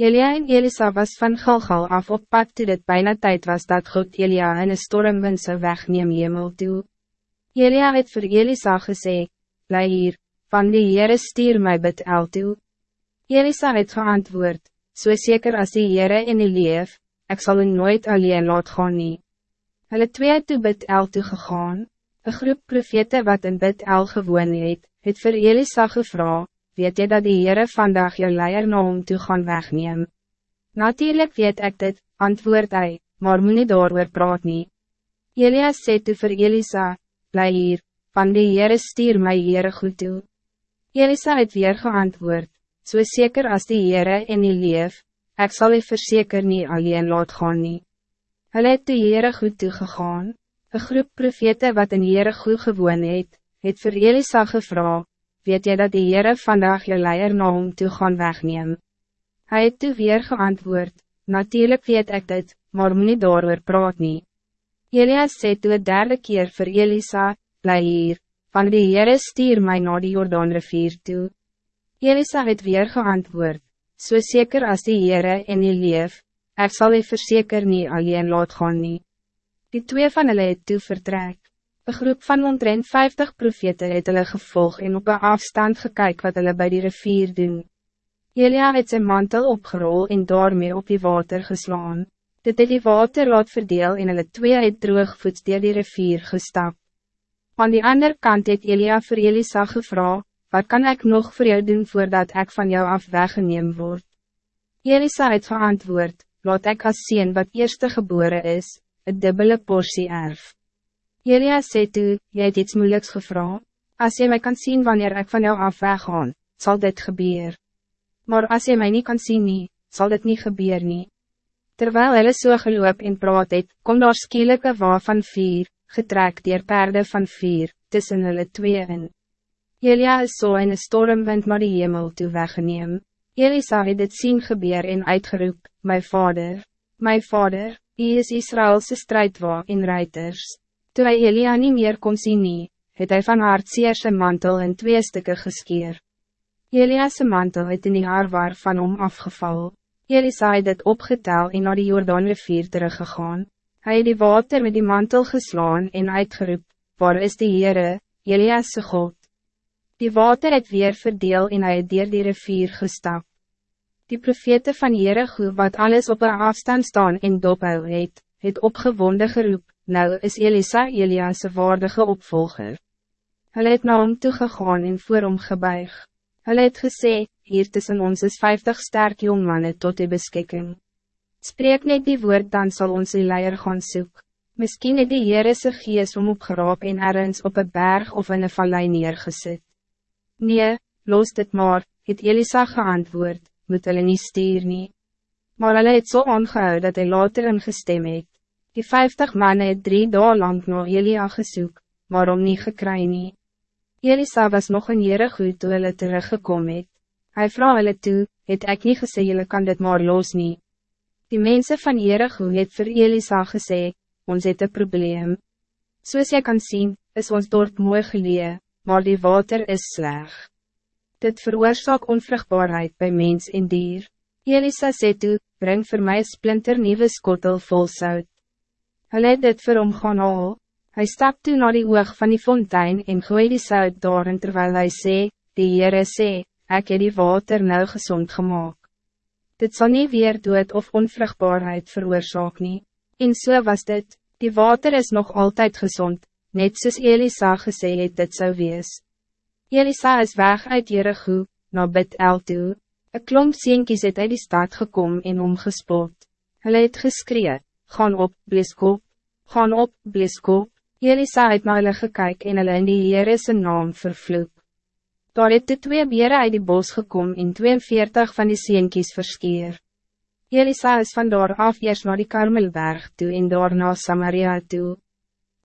Elia en Elisa was van Galgal af op pad toe dit bijna tijd was dat God Elia in een stormwind zou wegneem hemel toe. Elia het voor Elisa gesê, Bly hier, van die Heere stuur my bid el toe. Elisa het geantwoord, so zeker als die Heere in die leef, ek sal u nooit alleen laat gaan nie. Hulle twee toe bid el toe gegaan, een groep profete wat in bid el gewoon het, het vir Elisa gevra, weet jy dat die Heere vandag jou leier na hom toe gaan wegneem? Natuurlijk weet ik dit, antwoord hij, maar moet nie daar praat nie. Elias sê toe vir Elisa, bly hier, van die Heere stuur my Heere goed toe. Elisa het weer geantwoord, so zeker als die Heere in die leef, ek sal die verseker nie alleen laat gaan nie. Hulle het die Heere goed toegegaan, een groep profete wat in Heere goed gewoon het, het vir Elisa gevra, weet jy dat die Heere vandaag je leier na hom toe gaan wegneem? Hij het toe weer geantwoord, natuurlijk weet ik dit, maar moet nie daar praat nie. Elias sê toe het derde keer vir Elisa, bly hier, van die Heere stuur my na die Jordaanrivier toe. Elisa het weer geantwoord, so zeker als die Heere en die leef, ek sal die verseker nie alleen laat gaan nie. Die twee van hulle het toe vertrek. Een groep van omtrent 50 profete het hulle gevolg en op een afstand gekyk wat hulle bij die rivier doen. Elia het zijn mantel opgerol en daarmee op die water geslaan. Dit het die water laat verdeel en hulle twee het droogvoets dier die rivier gestap. Aan die andere kant het Elia vir Elisa gevra, wat kan ik nog voor jou doen voordat ik van jou af weggeneem word? Elisa het geantwoord, laat ik als zien wat eerste geboren is, het dubbele portie erf. Elia sê toe, jy het iets moeilijks gevra. Als je mij kan zien wanneer ik van jou af weggaan, zal dit gebeuren. Maar als je mij niet kan zien nie, zal dit niet gebeuren nie. Terwijl hulle so geloop en praat het, kom daar skielike wa van vier, getrek dier perde van vier, tussen hulle twee in. Elia is so in een stormwind maar die hemel toe weggeneem. Elisa het dit zien gebeur en uitgeroep, my vader, my vader, hy is Israëlse strijdwa in reiters. Toen hij Elia niet meer kon zien, nie, het hij van haar zijn mantel in twee stukken geskeer. Elia's mantel het in die haar waar van om afgeval. Elisa het het opgetel en naar de Jordaanrivier teruggegaan. Hij het die water met die mantel geslaan en uitgeroep, waar is die Heere, Elia's God? Die water het weer verdeel en hij het dier die rivier gestap. Die profete van Heere wat alles op een afstand staan en dophou het, het opgewonde geroep, nou is Elisa Elias' waardige opvolger. Hij het na hom toegegaan en voor hom gebuig. Hij het gesê, hier tussen ons is vijftig sterk jongmannen tot die beskikking. Spreek net die woord, dan zal ons die leier gaan soek. Misschien het die Heere sy gees om opgeraap en ergens op een berg of in een vallei neergesit. Nee, los dit maar, het Elisa geantwoord, moet hulle nie stuur nie. Maar hulle het so aangehou dat hij later ingestem het. Die vijftig mannen het drie dagen lang na Elia gesoek, maar om nie gekry nie. Elisa was nog een jere goed toe hulle teruggekom het. Hy vraag hulle toe, het ek nie gesê julle kan dit maar los nie. Die mensen van Jericho het vir Elisa gesê, ons het een probleem. Soos jy kan zien, is ons dorp mooi gelee, maar die water is sleg. Dit veroorzaak onvruchtbaarheid bij mens en dier. Elisa sê toe, breng voor mij splinter nieuwe skottel vol zout. Hulle het dit vir hom gaan haal. Hy stap toe na die oog van die fontein en gooi die sout daarin terwijl hij sê, die Heere sê, ek het die water nou gezond gemaakt. Dit zal niet weer dood of onvruchtbaarheid veroorzaak nie. En so was dit, die water is nog altijd gezond, net soos Elisa gesê het dit zou wees. Elisa is weg uit Jericho, na Bid El toe. Een klomp sienkies het uit die stad gekom en omgespot. Hulle het geskreeuwd gaan op, bliskop, gaan op, bliskop, Elisa het na hulle gekyk en hulle in die Heere sy naam vervloek. Daar het de twee bere uit die bos gekom en 42 van die seentjies verskeer. Elisa is van daar af eers na die Karmelberg toe en daar na Samaria toe.